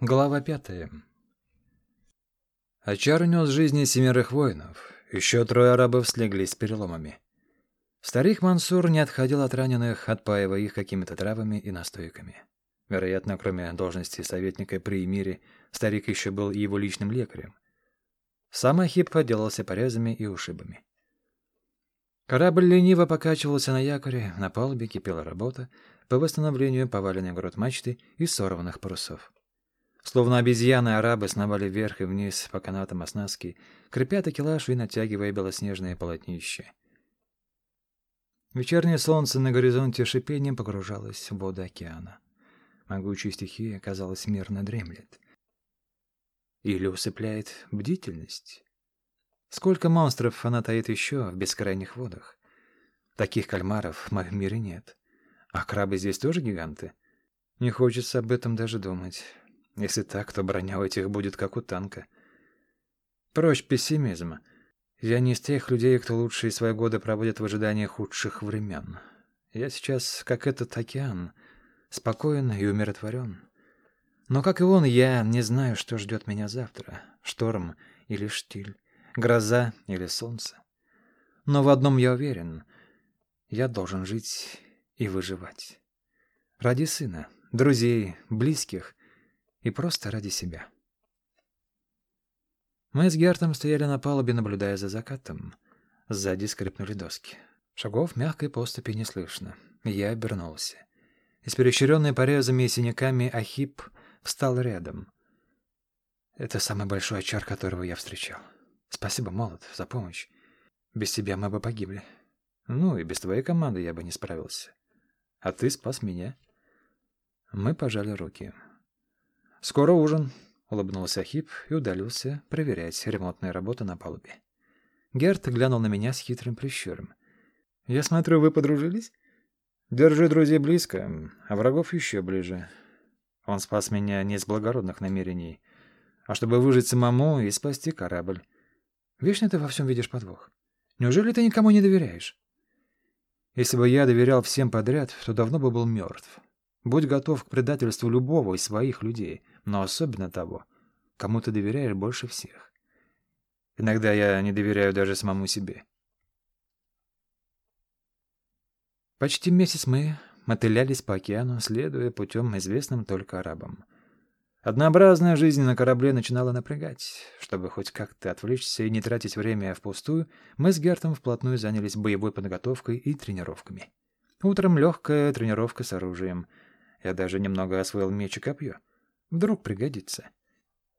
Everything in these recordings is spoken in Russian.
Глава пятая. Очар унес жизни семерых воинов. Еще трое арабов слегли с переломами. Старик Мансур не отходил от раненых, отпаивая их какими-то травами и настойками. Вероятно, кроме должности советника при эмире, старик еще был и его личным лекарем. Сам Ахип отделался порезами и ушибами. Корабль лениво покачивался на якоре, на палубе кипела работа по восстановлению поваленной грот мачты и сорванных парусов. Словно обезьяны, арабы сновали вверх и вниз по канатам оснастки, крепя такелаж и натягивая белоснежные полотнища. Вечернее солнце на горизонте шипением погружалось в воды океана. Могучая стихия, казалось, мирно дремлет. Или усыпляет бдительность. Сколько монстров она таит еще в бескрайних водах? Таких кальмаров в моем мире нет. А крабы здесь тоже гиганты? Не хочется об этом даже думать. Если так, то броня у этих будет как у танка. Прочь пессимизма. Я не из тех людей, кто лучшие свои годы проводит в ожидании худших времен. Я сейчас как этот океан, спокоен и умиротворен. Но, как и он, я не знаю, что ждет меня завтра. Шторм или штиль, гроза или солнце. Но в одном я уверен. Я должен жить и выживать. Ради сына, друзей, близких — и просто ради себя. Мы с Гертом стояли на палубе, наблюдая за закатом. Сзади скрипнули доски. Шагов мягкой поступи не слышно. Я обернулся. Исперещренный порезами и синяками Ахип встал рядом. Это самый большой очар, которого я встречал. Спасибо, Молот, за помощь. Без тебя мы бы погибли. Ну, и без твоей команды я бы не справился. А ты спас меня. Мы пожали руки. «Скоро ужин», — улыбнулся Хип и удалился проверять ремонтные работы на палубе. Герт глянул на меня с хитрым прищуром. «Я смотрю, вы подружились?» «Держи друзей близко, а врагов еще ближе. Он спас меня не из благородных намерений, а чтобы выжить самому и спасти корабль. Вечно ты во всем видишь подвох. Неужели ты никому не доверяешь?» «Если бы я доверял всем подряд, то давно бы был мертв. Будь готов к предательству любого из своих людей, но особенно того, кому ты доверяешь больше всех. Иногда я не доверяю даже самому себе. Почти месяц мы мотылялись по океану, следуя путем, известным только арабам. Однообразная жизнь на корабле начинала напрягать. Чтобы хоть как-то отвлечься и не тратить время впустую, мы с Гертом вплотную занялись боевой подготовкой и тренировками. Утром легкая тренировка с оружием — я даже немного освоил меч и копье. Вдруг пригодится.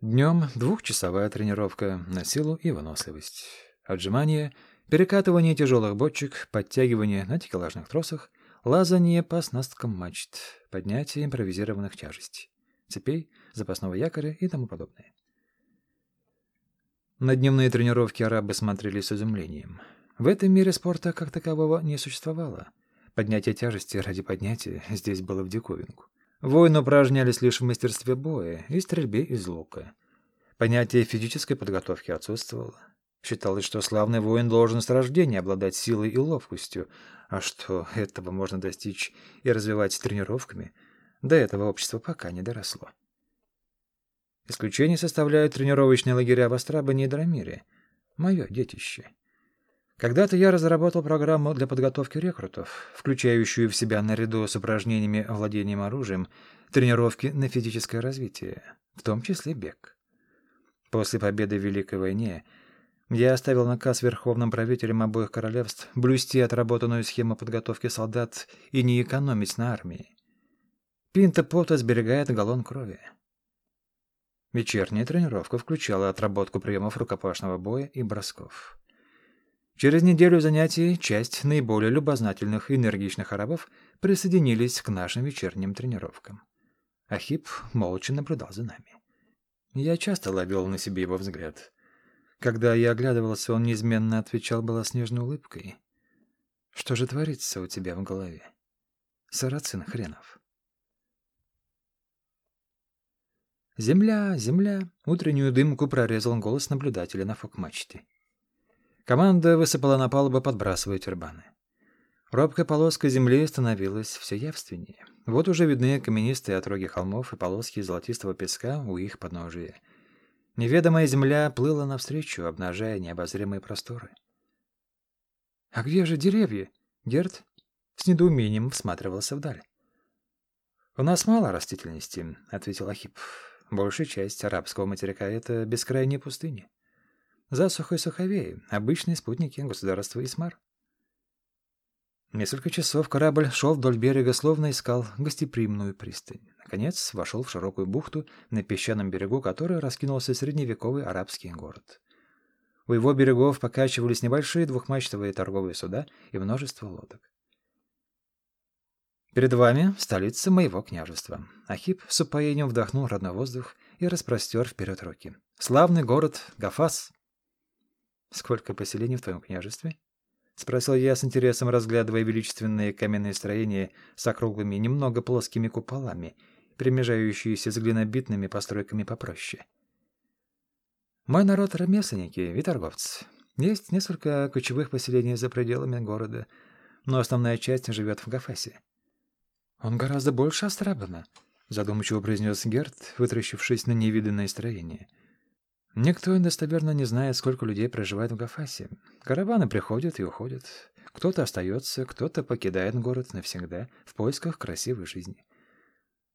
Днем двухчасовая тренировка на силу и выносливость. Отжимания, перекатывание тяжелых бочек, подтягивание на текелажных тросах, лазание по оснасткам мачт, поднятие импровизированных тяжестей, цепей, запасного якоря и тому подобное. На дневные тренировки арабы смотрели с изумлением. В этом мире спорта как такового не существовало — Поднятие тяжести ради поднятия здесь было в диковинку. Воины упражнялись лишь в мастерстве боя и стрельбе из лука. Понятие физической подготовки отсутствовало. Считалось, что славный воин должен с рождения обладать силой и ловкостью, а что этого можно достичь и развивать тренировками, до этого общество пока не доросло. Исключение составляют тренировочные лагеря в Астрабане и Драмире. Мое детище. Когда-то я разработал программу для подготовки рекрутов, включающую в себя наряду с упражнениями владением оружием тренировки на физическое развитие, в том числе бег. После победы в Великой войне я оставил наказ верховным правителям обоих королевств блюсти отработанную схему подготовки солдат и не экономить на армии. Пинта пота сберегает галлон крови. Вечерняя тренировка включала отработку приемов рукопашного боя и бросков. Через неделю занятий часть наиболее любознательных и энергичных арабов присоединились к нашим вечерним тренировкам. Ахип молча наблюдал за нами. Я часто ловил на себе его взгляд. Когда я оглядывался, он неизменно отвечал белоснежной улыбкой. «Что же творится у тебя в голове? Сарацин хренов». «Земля, земля!» — утреннюю дымку прорезал голос наблюдателя на фокмачте. Команда высыпала на палубу, подбрасывая тюрбаны. Робкая полоска земли становилась все явственнее. Вот уже видны каменистые отроги холмов и полоски золотистого песка у их подножия. Неведомая земля плыла навстречу, обнажая необозримые просторы. «А где же деревья?» Герд с недоумением всматривался вдаль. «У нас мало растительности», — ответил Ахип. «Большая часть арабского материка — это бескрайние пустыни. Засуха и суховеи — обычные спутники государства Исмар». Несколько часов корабль шел вдоль берега, словно искал гостеприимную пристань. Наконец вошел в широкую бухту, на песчаном берегу которой раскинулся средневековый арабский город. У его берегов покачивались небольшие двухмачтовые торговые суда и множество лодок. «Перед вами столица моего княжества». Ахип с упоением вдохнул родной воздух и распростер вперед руки. «Славный город Гафас». «Сколько поселений в твоем княжестве?» — спросил я с интересом, разглядывая величественные каменные строения с округлыми, немного плоскими куполами, перемежающиеся с глинобитными постройками попроще. «Мой народ — ремесленники и торговцы. Есть несколько кочевых поселений за пределами города, но основная часть живет в Гафасе. Он гораздо больше Астрабана», — задумчиво произнес Герт, вытращившись на невиданное строение. Никто достоверно не знает, сколько людей проживает в Гафасе. Караваны приходят и уходят. Кто-то остается, кто-то покидает город навсегда в поисках красивой жизни.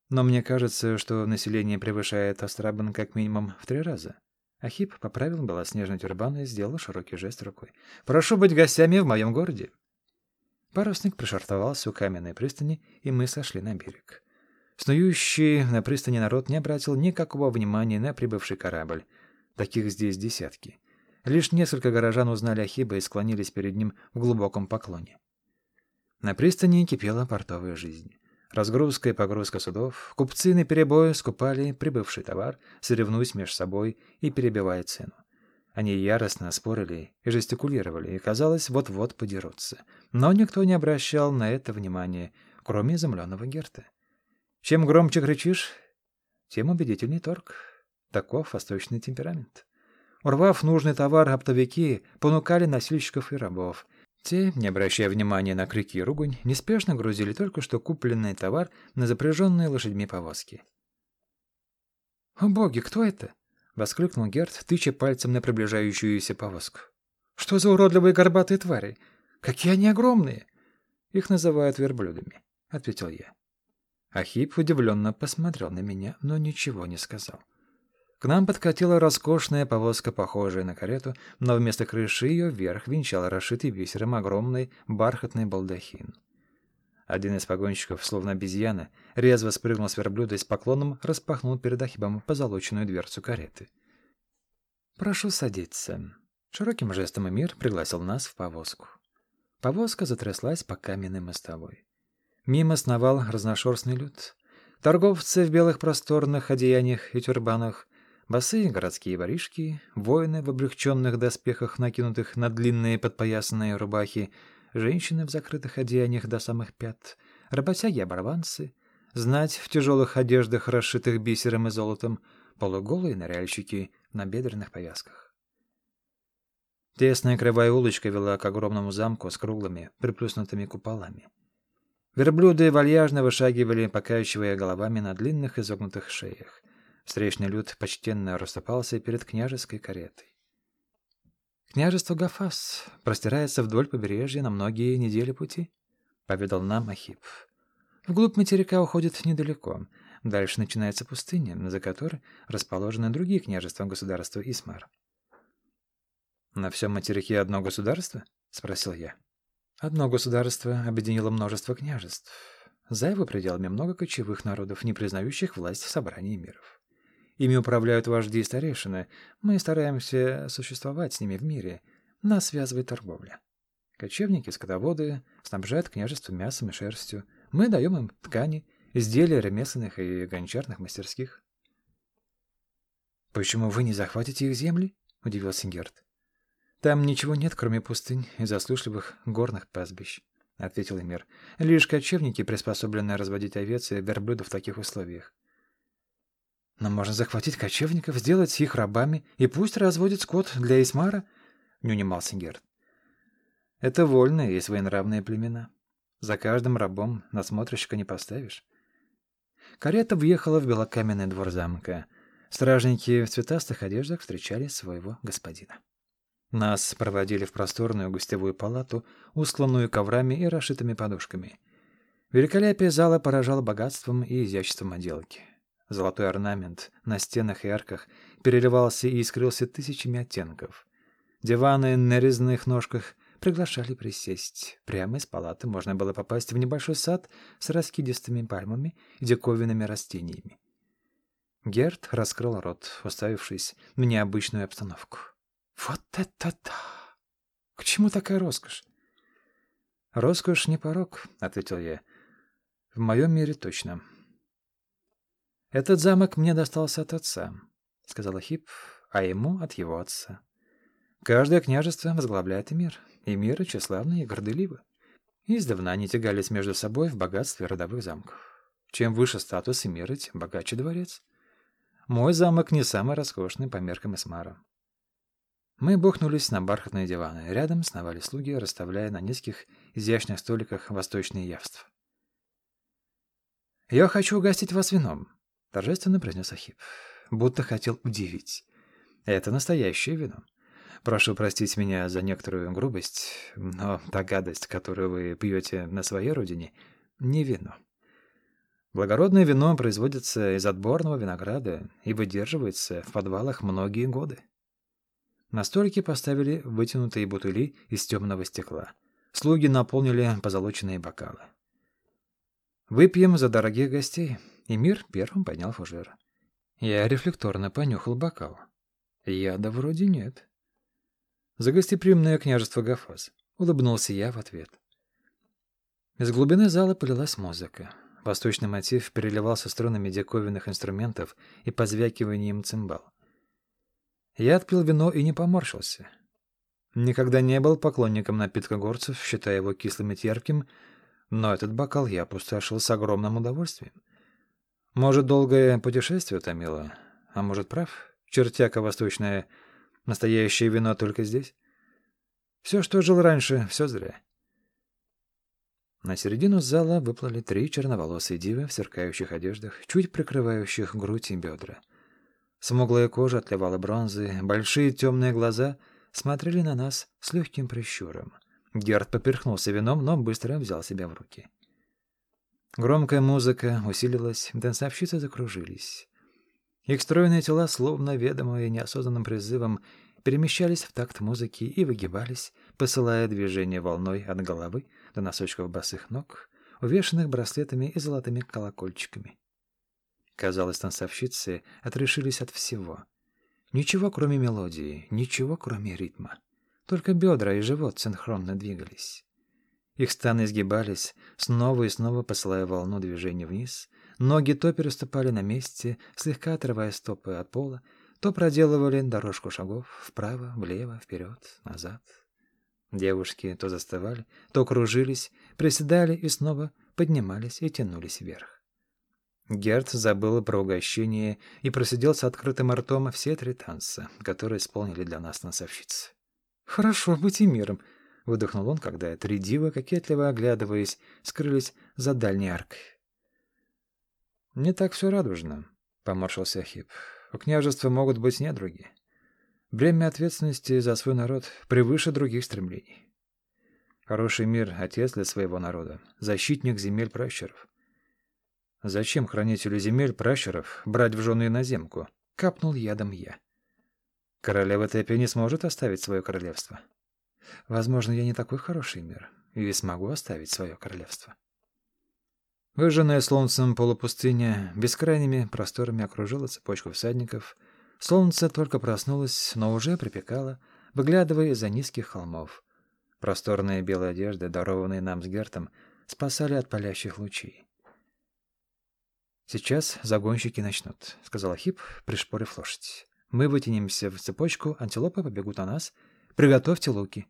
Но мне кажется, что население превышает Астрабан как минимум в три раза. Ахип поправил белоснежный тюрбан и сделал широкий жест рукой. «Прошу быть гостями в моем городе!» Парусник пришвартовался у каменной пристани, и мы сошли на берег. Снующий на пристани народ не обратил никакого внимания на прибывший корабль. Таких здесь десятки. Лишь несколько горожан узнали Ахиба и склонились перед ним в глубоком поклоне. На пристани кипела портовая жизнь. Разгрузка и погрузка судов, купцы на перебой скупали прибывший товар, соревнуясь между собой и перебивая цену. Они яростно спорили и жестикулировали, и, казалось, вот-вот подерутся. Но никто не обращал на это внимания, кроме изумленного Герта. Чем громче кричишь, тем убедительней торг. Таков восточный темперамент. Урвав нужный товар, оптовики понукали носильщиков и рабов. Те, не обращая внимания на крики и ругань, неспешно грузили только что купленный товар на запряженные лошадьми повозки. «О боги, кто это?» — воскликнул Герт, тыча пальцем на приближающуюся повозку. «Что за уродливые горбатые твари? Какие они огромные!» «Их называют верблюдами», — ответил я. Ахип удивленно посмотрел на меня, но ничего не сказал. К нам подкатила роскошная повозка, похожая на карету, но вместо крыши ее вверх венчал расшитый бисером огромный бархатный балдахин. Один из погонщиков, словно обезьяна, резво спрыгнул с верблюда и с поклоном распахнул перед Ахибом позолоченную дверцу кареты. «Прошу садиться». Широким жестом Эмир пригласил нас в повозку. Повозка затряслась по каменной мостовой. Мимо сновал разношерстный люд. Торговцы в белых просторных одеяниях и тюрбанах, Босые городские воришки, воины в облегченных доспехах, накинутых на длинные подпоясанные рубахи, женщины в закрытых одеяниях до самых пят, работяги-оборванцы, знать в тяжелых одеждах, расшитых бисером и золотом, полуголые ныряльщики на бедренных повязках. Тесная кривая улочка вела к огромному замку с круглыми, приплюснутыми куполами. Верблюды вальяжно вышагивали, покачивая головами на длинных изогнутых шеях. Встречный люд почтенно расступался перед княжеской каретой. «Княжество Гафас простирается вдоль побережья на многие недели пути», — поведал нам Ахип. «Вглубь материка уходит недалеко. Дальше начинается пустыня, за которой расположены другие княжества государства Исмар». «На всем материке одно государство?» — спросил я. «Одно государство объединило множество княжеств. За его пределами много кочевых народов, не признающих власть в собрании миров. Ими управляют вожди и старейшины. Мы стараемся существовать с ними в мире. Нас связывает торговля. Кочевники, скотоводы снабжают княжество мясом и шерстью. Мы даем им ткани, изделия ремесленных и гончарных мастерских. «Почему вы не захватите их земли?» — удивился Герт. «Там ничего нет, кроме пустынь и засушливых горных пастбищ», — ответил Эмир. «Лишь кочевники, приспособленные разводить овец и верблюдов в таких условиях. Но можно захватить кочевников, сделать их рабами, и пусть разводят скот для Исмара, — не унимался Герд. Это вольные и своенравные племена. За каждым рабом насмотрщика не поставишь. Карета въехала в белокаменный двор замка. Стражники в цветастых одеждах встречали своего господина. Нас проводили в просторную гостевую палату, устланную коврами и расшитыми подушками. Великолепие зала поражало богатством и изяществом отделки. Золотой орнамент на стенах и арках переливался и искрился тысячами оттенков. Диваны на резных ножках приглашали присесть. Прямо из палаты можно было попасть в небольшой сад с раскидистыми пальмами и диковинными растениями. Герт раскрыл рот, уставившись на необычную обстановку. «Вот это да! К чему такая роскошь?» «Роскошь не порог», — ответил я. «В моем мире точно». «Этот замок мне достался от отца», — сказал Хип, «а ему от его отца. Каждое княжество возглавляет и мир, и миры тщеславны и горделивы. Издавна они тягались между собой в богатстве родовых замков. Чем выше статус и мира, тем богаче дворец. Мой замок не самый роскошный по меркам Эсмара. Мы бухнулись на бархатные диваны. Рядом сновали слуги, расставляя на низких, изящных столиках восточные явства. «Я хочу угостить вас вином», — торжественно произнес Ахип, будто хотел удивить. «Это настоящее вино. Прошу простить меня за некоторую грубость, но та гадость, которую вы пьете на своей родине, не вино. Благородное вино производится из отборного винограда и выдерживается в подвалах многие годы. На столике поставили вытянутые бутыли из темного стекла. Слуги наполнили позолоченные бокалы. «Выпьем за дорогих гостей», и мир первым поднял фужер. Я рефлекторно понюхал бокал. Яда вроде нет. За гостеприимное княжество Гафаз. Улыбнулся я в ответ. Из глубины зала полилась музыка. Восточный мотив переливался струнами диковинных инструментов и позвякиванием цимбал. Я отпил вино и не поморщился. Никогда не был поклонником напитка горцев, считая его кислым и терпким, но этот бокал я опустошил с огромным удовольствием. Может, долгое путешествие утомило, а может, прав, чертяка восточная Настоящее вино только здесь. Все, что жил раньше, все зря. На середину зала выплыли три черноволосые дивы в сверкающих одеждах, чуть прикрывающих грудь и бедра. Смуглая кожа отливала бронзы, большие темные глаза смотрели на нас с легким прищуром. Герд поперхнулся вином, но быстро взял себя в руки. Громкая музыка усилилась, танцовщицы закружились. Их стройные тела, словно ведомые неосознанным призывом, перемещались в такт музыки и выгибались, посылая движение волной от головы до носочков босых ног, увешанных браслетами и золотыми колокольчиками. Казалось, танцовщицы отрешились от всего. Ничего, кроме мелодии, ничего, кроме ритма. Только бедра и живот синхронно двигались. Их станы изгибались, снова и снова посылая волну движения вниз — Ноги то переступали на месте, слегка отрывая стопы от пола, то проделывали дорожку шагов вправо, влево, вперед, назад. Девушки то застывали, то кружились, приседали и снова поднимались и тянулись вверх. Герд забыл про угощение и просидел с открытым ртом все три танца, которые исполнили для нас насовщицы. «Хорошо быть и миром», — выдохнул он, когда три дива, кокетливо оглядываясь, скрылись за дальней аркой. «Не так все радужно», — поморщился Ахип. «У княжества могут быть недруги. Бремя ответственности за свой народ превыше других стремлений. Хороший мир — отец для своего народа, защитник земель пращуров. Зачем хранителю земель пращуров брать в жены иноземку? Капнул ядом я. Королева Тепи не сможет оставить свое королевство. Возможно, я не такой хороший мир и смогу оставить свое королевство. Выжженная солнцем полупустыня бескрайними просторами окружила цепочку всадников. Солнце только проснулось, но уже припекало, выглядывая из-за низких холмов. Просторные белые одежды, дарованные нам с Гертом, спасали от палящих лучей. «Сейчас загонщики начнут», — сказал Хип, пришпорив лошадь. «Мы вытянемся в цепочку, антилопы побегут на нас. Приготовьте луки».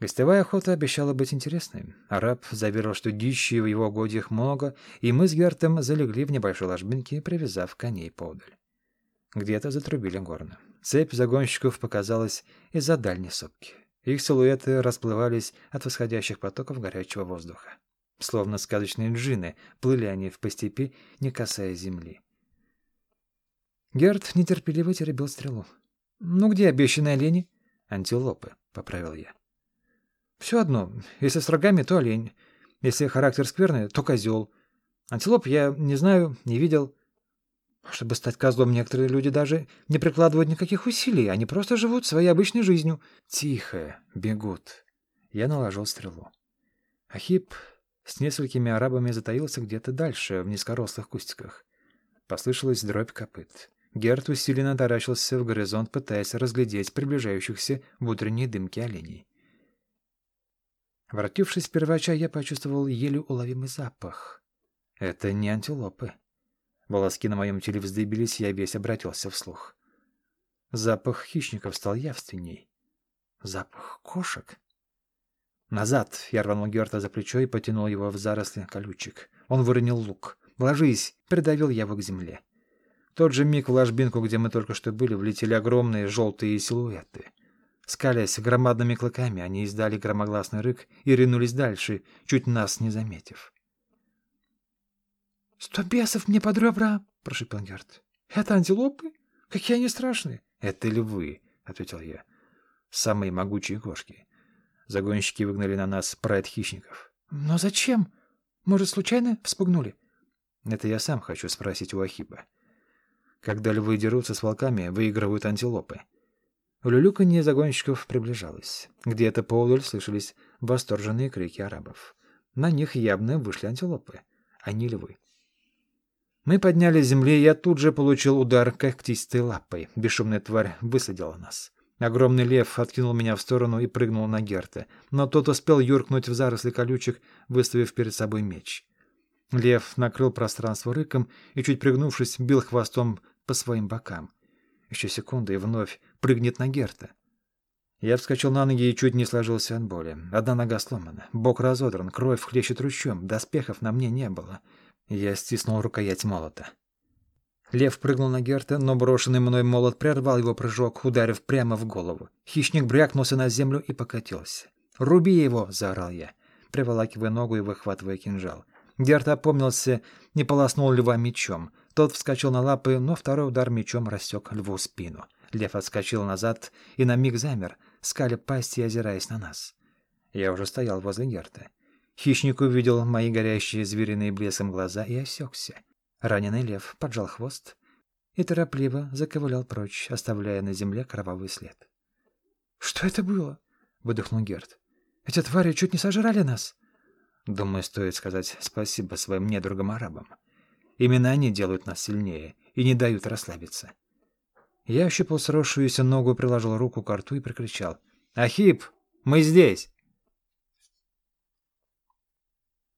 Гостевая охота обещала быть интересной. Араб заверил, что дичи в его угодьях много, и мы с Гертом залегли в небольшой ложбинке, привязав коней подаль. Где-то затрубили горны. Цепь загонщиков показалась из-за дальней сопки. Их силуэты расплывались от восходящих потоков горячего воздуха. Словно сказочные джины, плыли они в по степи, не касаясь земли. Герд нетерпеливо теребил стрелу. «Ну где обещанные олени?» «Антилопы», — поправил я. «Все одно. Если с рогами, то олень. Если характер скверный, то козел. Антилоп я не знаю, не видел. Чтобы стать козлом, некоторые люди даже не прикладывают никаких усилий. Они просто живут своей обычной жизнью. Тихо, бегут. Я наложил стрелу. Ахип с несколькими арабами затаился где-то дальше, в низкорослых кустиках. Послышалась дробь копыт. Герт усиленно таращился в горизонт, пытаясь разглядеть приближающихся в утренней дымке оленей. Воротившись в первача, я почувствовал еле уловимый запах. Это не антилопы. Волоски на моем теле вздыбились, я весь обратился вслух. Запах хищников стал явственней. Запах кошек. Назад! Я рванул Герта за плечо и потянул его в заросли колючек. Он выронил лук. «Ложись!» — придавил я его к земле тот же миг в ложбинку, где мы только что были, влетели огромные желтые силуэты. Скалясь громадными клыками, они издали громогласный рык и ринулись дальше, чуть нас не заметив. — Сто бесов мне под ребра! — прошипел Герт. — Это антилопы? Какие они страшные! — Это львы, — ответил я. — Самые могучие кошки. Загонщики выгнали на нас прайд хищников. — Но зачем? Может, случайно вспугнули? — Это я сам хочу спросить у Ахиба. Когда львы дерутся с волками, выигрывают антилопы. Улюлюканье загонщиков приближалось. Где-то поодаль слышались восторженные крики арабов. На них явно вышли антилопы, а не львы. Мы подняли с земли, и я тут же получил удар когтистой лапой. Бесшумная тварь высадила нас. Огромный лев откинул меня в сторону и прыгнул на Герта, но тот успел юркнуть в заросли колючек, выставив перед собой меч. Лев накрыл пространство рыком и, чуть пригнувшись, бил хвостом по своим бокам. Еще секунда и вновь прыгнет на Герта. Я вскочил на ноги и чуть не сложился от боли. Одна нога сломана, бок разодран, кровь хлещет ручьем, доспехов на мне не было. Я стиснул рукоять молота. Лев прыгнул на Герта, но брошенный мной молот прервал его прыжок, ударив прямо в голову. Хищник брякнулся на землю и покатился. «Руби его!» — заорал я, приволакивая ногу и выхватывая кинжал. Герт опомнился, не полоснул льва мечом. Тот вскочил на лапы, но второй удар мечом рассек льву спину. Лев отскочил назад и на миг замер, скаля пасти и озираясь на нас. Я уже стоял возле Герта. Хищник увидел мои горящие звериные блеском глаза и осекся. Раненый лев поджал хвост и торопливо заковылял прочь, оставляя на земле кровавый след. — Что это было? — выдохнул Герт. — Эти твари чуть не сожрали нас. Думаю, стоит сказать спасибо своим недругам-арабам. Именно они делают нас сильнее и не дают расслабиться. Я ощупал сросшуюся ногу, приложил руку к рту и прокричал. «Ахип, мы здесь!»